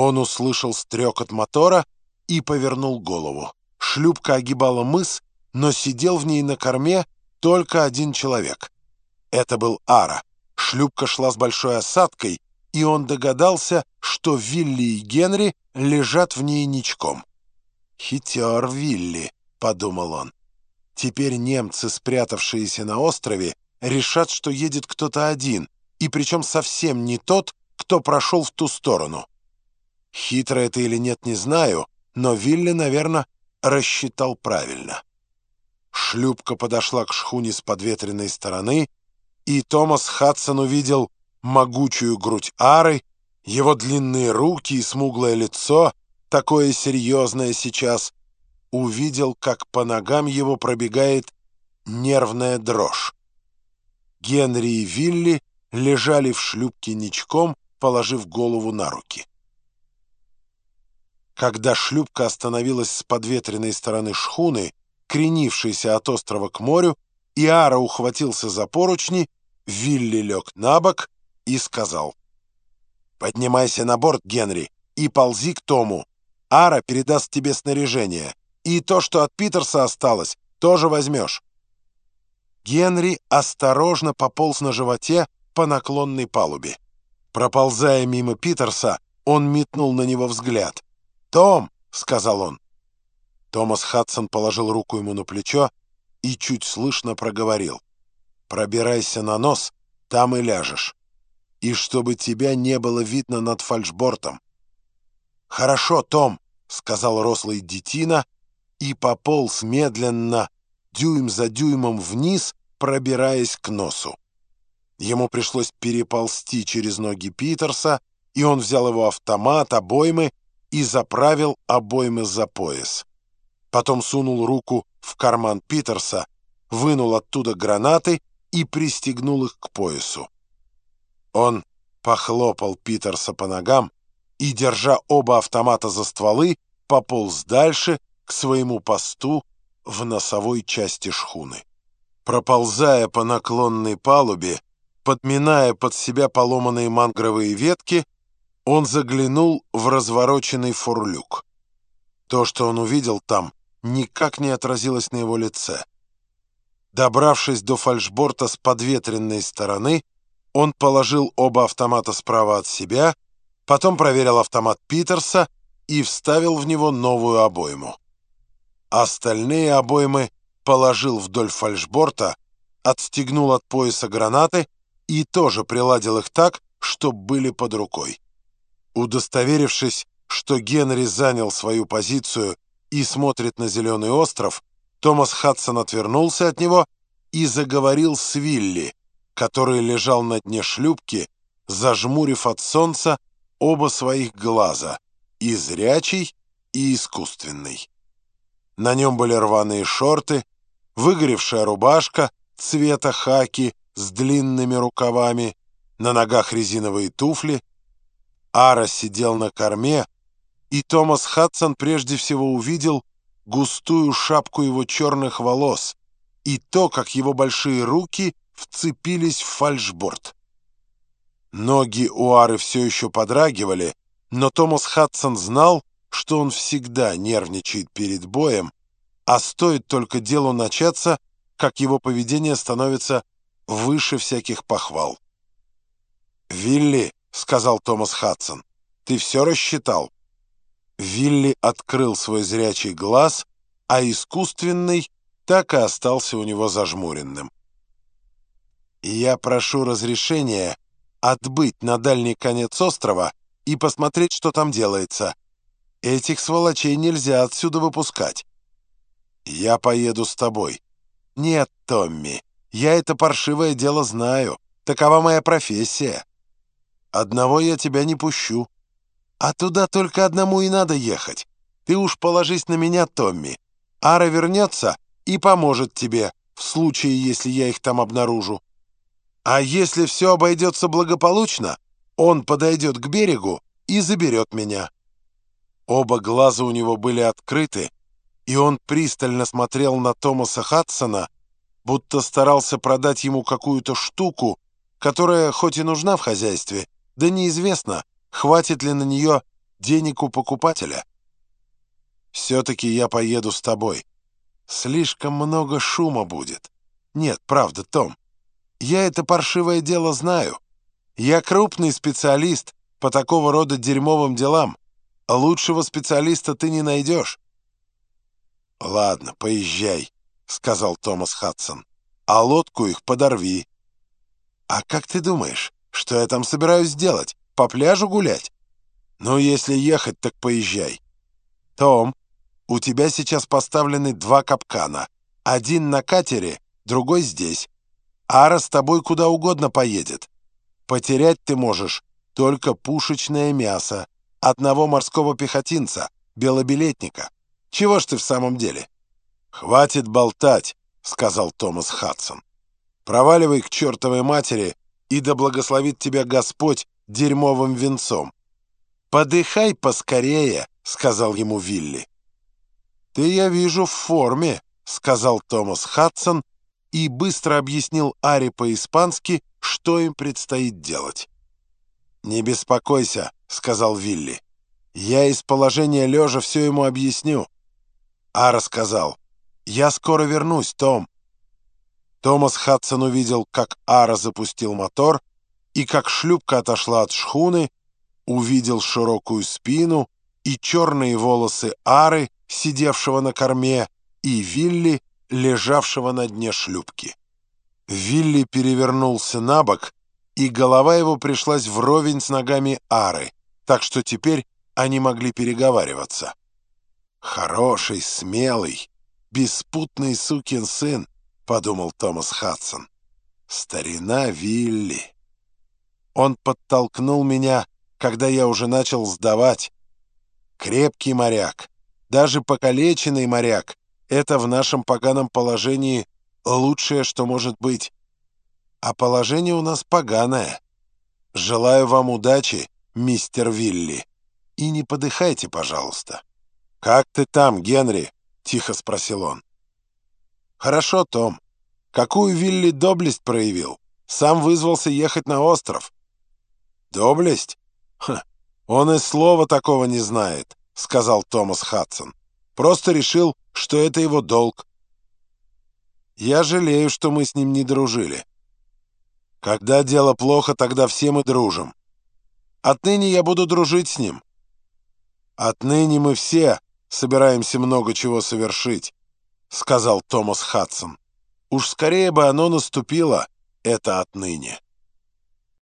Он услышал стрекот мотора и повернул голову. Шлюпка огибала мыс, но сидел в ней на корме только один человек. Это был Ара. Шлюпка шла с большой осадкой, и он догадался, что Вилли и Генри лежат в ней ничком. «Хитер Вилли», — подумал он. «Теперь немцы, спрятавшиеся на острове, решат, что едет кто-то один, и причем совсем не тот, кто прошел в ту сторону. Хитро это или нет, не знаю, но Вилли, наверное, рассчитал правильно. Шлюпка подошла к шхуне с подветренной стороны, и Томас Хадсон увидел могучую грудь Ары, его длинные руки и смуглое лицо, такое серьезное сейчас, увидел, как по ногам его пробегает нервная дрожь. Генри и Вилли лежали в шлюпке ничком, положив голову на руки. Когда шлюпка остановилась с подветренной стороны шхуны, кренившейся от острова к морю, и Ара ухватился за поручни, Вилли лег на бок и сказал, «Поднимайся на борт, Генри, и ползи к Тому. Ара передаст тебе снаряжение, и то, что от Питерса осталось, тоже возьмешь». Генри осторожно пополз на животе по наклонной палубе. Проползая мимо Питерса, он метнул на него взгляд. «Том!» — сказал он. Томас Хадсон положил руку ему на плечо и чуть слышно проговорил. «Пробирайся на нос, там и ляжешь. И чтобы тебя не было видно над фальшбортом». «Хорошо, Том!» — сказал рослый детина и пополз медленно, дюйм за дюймом вниз, пробираясь к носу. Ему пришлось переползти через ноги Питерса, и он взял его автомат, обоймы и заправил обоймы за пояс. Потом сунул руку в карман Питерса, вынул оттуда гранаты и пристегнул их к поясу. Он похлопал Питерса по ногам и, держа оба автомата за стволы, пополз дальше к своему посту в носовой части шхуны. Проползая по наклонной палубе, подминая под себя поломанные мангровые ветки, он заглянул в развороченный фурлюк. То, что он увидел там, никак не отразилось на его лице. Добравшись до фальшборта с подветренной стороны, он положил оба автомата справа от себя, потом проверил автомат Питерса и вставил в него новую обойму. Остальные обоймы положил вдоль фальшборта, отстегнул от пояса гранаты и тоже приладил их так, чтобы были под рукой. Удостоверившись, что Генри занял свою позицию и смотрит на Зеленый остров, Томас Хадсон отвернулся от него и заговорил с Вилли, который лежал на дне шлюпки, зажмурив от солнца оба своих глаза, и зрячий, и искусственный. На нем были рваные шорты, выгоревшая рубашка цвета хаки с длинными рукавами, на ногах резиновые туфли. Ара сидел на корме, и Томас Хадсон прежде всего увидел густую шапку его черных волос и то, как его большие руки вцепились в фальшборд. Ноги у Ары все еще подрагивали, но Томас Хадсон знал, что он всегда нервничает перед боем, а стоит только делу начаться, как его поведение становится выше всяких похвал. «Вилли», — сказал Томас Хадсон, — «ты все рассчитал?» Вилли открыл свой зрячий глаз, а искусственный так и остался у него зажмуренным. «Я прошу разрешения отбыть на дальний конец острова и посмотреть, что там делается. Этих сволочей нельзя отсюда выпускать. Я поеду с тобой. Нет, Томми, я это паршивое дело знаю. Такова моя профессия. Одного я тебя не пущу. А туда только одному и надо ехать. Ты уж положись на меня, Томми. Ара вернется и поможет тебе, в случае, если я их там обнаружу. А если все обойдется благополучно, он подойдет к берегу и заберет меня». Оба глаза у него были открыты, и он пристально смотрел на Томаса Хадсона, будто старался продать ему какую-то штуку, которая хоть и нужна в хозяйстве, да неизвестно, хватит ли на нее денег у покупателя. Все-таки я поеду с тобой. Слишком много шума будет. Нет, правда, Том. Я это паршивое дело знаю. Я крупный специалист по такого рода дерьмовым делам. Лучшего специалиста ты не найдешь. «Ладно, поезжай», — сказал Томас Хадсон. «А лодку их подорви». «А как ты думаешь, что я там собираюсь делать? По пляжу гулять?» «Ну, если ехать, так поезжай». «Том, у тебя сейчас поставлены два капкана. Один на катере, другой здесь. Ара с тобой куда угодно поедет. Потерять ты можешь только пушечное мясо одного морского пехотинца, белобилетника. Чего ж ты в самом деле?» «Хватит болтать», — сказал Томас Хадсон. «Проваливай к чертовой матери, и да благословит тебя Господь дерьмовым венцом». «Подыхай поскорее», — сказал ему Вилли. «Ты, я вижу, в форме», — сказал Томас Хадсон и быстро объяснил Ари по-испански, что им предстоит делать. «Не беспокойся», — сказал Вилли. «Я из положения лежа все ему объясню». Ара сказал, «Я скоро вернусь, Том». Томас Хадсон увидел, как Ара запустил мотор и как шлюпка отошла от шхуны, увидел широкую спину и черные волосы Ары, сидевшего на корме, и Вилли, лежавшего на дне шлюпки. Вилли перевернулся на бок, и голова его пришлась вровень с ногами Ары, так что теперь они могли переговариваться. «Хороший, смелый, беспутный сукин сын», — подумал Томас Хадсон. «Старина Вилли». Он подтолкнул меня, когда я уже начал сдавать. Крепкий моряк, даже покалеченный моряк — это в нашем поганом положении лучшее, что может быть. А положение у нас поганое. Желаю вам удачи, мистер Вилли. И не подыхайте, пожалуйста. «Как ты там, Генри?» — тихо спросил он. «Хорошо, Том. Какую Вилли доблесть проявил? Сам вызвался ехать на остров». «Доблесть? Ха, он и слова такого не знает», — сказал Томас Хадсон. «Просто решил, что это его долг». «Я жалею, что мы с ним не дружили». «Когда дело плохо, тогда все мы дружим. Отныне я буду дружить с ним». «Отныне мы все собираемся много чего совершить», — сказал Томас Хадсон. «Уж скорее бы оно наступило, это отныне».